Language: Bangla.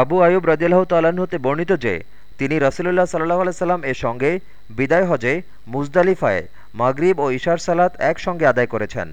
আবু আয়ুব রাজিয়াল্লাহ তাল্লাহ্ন হতে বর্ণিত যে, তিনি রসুল্লাহ সাল্লাহ আলাইসাল্লাম এর সঙ্গে বিদায় হজে মুজদালিফায় মাগরিব ও ইশার সালাত একসঙ্গে আদায় করেছেন।